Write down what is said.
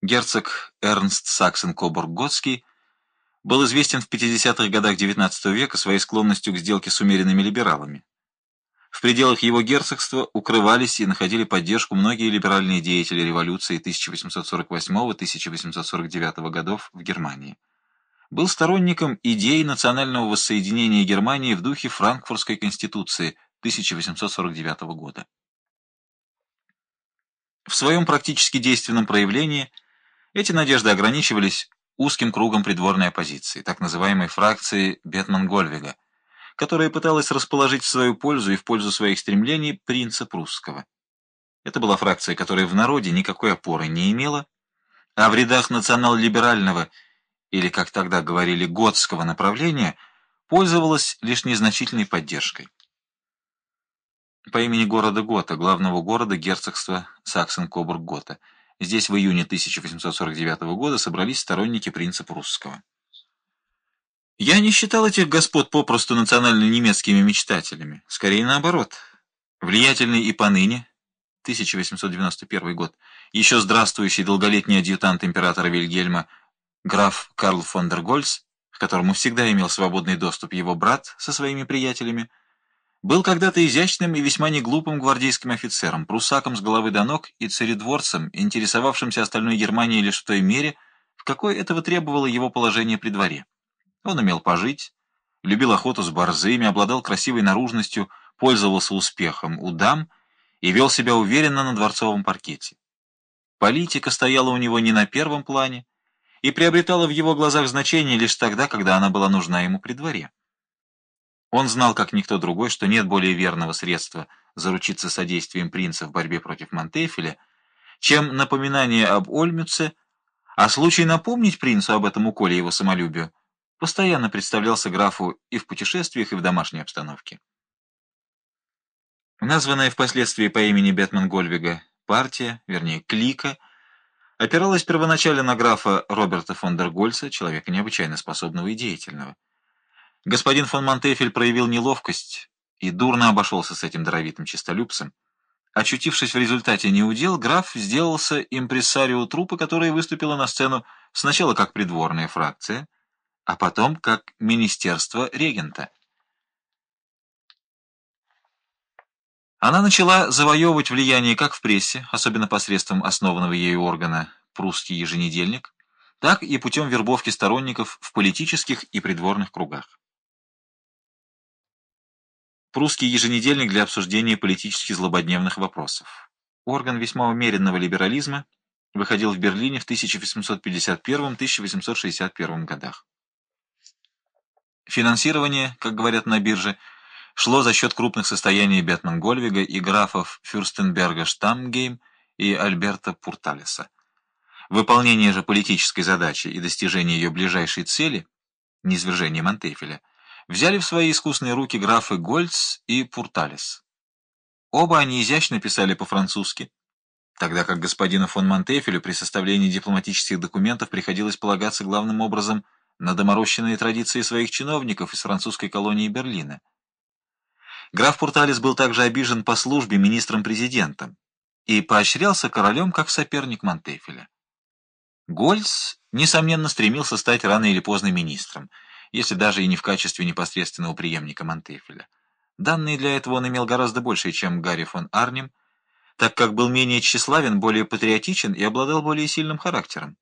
Герцог Эрнст Саксен-Кобург-Готский был известен в 50-х годах XIX века своей склонностью к сделке с умеренными либералами. В пределах его герцогства укрывались и находили поддержку многие либеральные деятели революции 1848-1849 годов в Германии. Был сторонником идеи национального воссоединения Германии в духе Франкфуртской конституции 1849 года. В своем практически действенном проявлении – эти надежды ограничивались узким кругом придворной оппозиции, так называемой фракции Бетман-Гольвига, которая пыталась расположить в свою пользу и в пользу своих стремлений принца прусского. Это была фракция, которая в народе никакой опоры не имела, а в рядах национал-либерального, или, как тогда говорили, готского направления, пользовалась лишь незначительной поддержкой. По имени города Гота, главного города герцогства Саксен-Кобург-Гота – Здесь в июне 1849 года собрались сторонники принца прусского. Я не считал этих господ попросту национально-немецкими мечтателями. Скорее наоборот. Влиятельный и поныне, 1891 год, еще здравствующий долголетний адъютант императора Вильгельма, граф Карл фон дер Гольц, к которому всегда имел свободный доступ его брат со своими приятелями, был когда-то изящным и весьма неглупым гвардейским офицером, прусаком с головы до ног и царедворцем, интересовавшимся остальной Германией лишь в той мере, в какой этого требовало его положение при дворе. Он умел пожить, любил охоту с борзыми, обладал красивой наружностью, пользовался успехом у дам и вел себя уверенно на дворцовом паркете. Политика стояла у него не на первом плане и приобретала в его глазах значение лишь тогда, когда она была нужна ему при дворе. Он знал, как никто другой, что нет более верного средства заручиться содействием принца в борьбе против Монтефеля, чем напоминание об Ольмюце, а случай напомнить принцу об этом уколе его самолюбию постоянно представлялся графу и в путешествиях, и в домашней обстановке. Названная впоследствии по имени Бетман Гольвига партия, вернее клика, опиралась первоначально на графа Роберта фон дер Гольца, человека необычайно способного и деятельного. Господин фон Монтефель проявил неловкость и дурно обошелся с этим даровитым честолюбцем. Очутившись в результате неудел, граф сделался импрессарио труппы, которая выступила на сцену сначала как придворная фракция, а потом как министерство регента. Она начала завоевывать влияние как в прессе, особенно посредством основанного ею органа «Прусский еженедельник», так и путем вербовки сторонников в политических и придворных кругах. Прусский еженедельник для обсуждения политически злободневных вопросов. Орган весьма умеренного либерализма выходил в Берлине в 1851-1861 годах. Финансирование, как говорят на бирже, шло за счет крупных состояний Бетман-Гольвига и графов Фюрстенберга Штамгейм и Альберта Пурталеса. Выполнение же политической задачи и достижение ее ближайшей цели, низвержение Монтефеля, взяли в свои искусные руки графы Гольц и Пурталес. Оба они изящно писали по-французски, тогда как господину фон Монтефелю при составлении дипломатических документов приходилось полагаться главным образом на доморощенные традиции своих чиновников из французской колонии Берлина. Граф Пурталес был также обижен по службе министром-президентом и поощрялся королем как соперник Монтефеля. Гольц, несомненно, стремился стать рано или поздно министром – если даже и не в качестве непосредственного преемника Монтефеля. Данные для этого он имел гораздо больше, чем Гарри фон Арнем, так как был менее тщеславен, более патриотичен и обладал более сильным характером.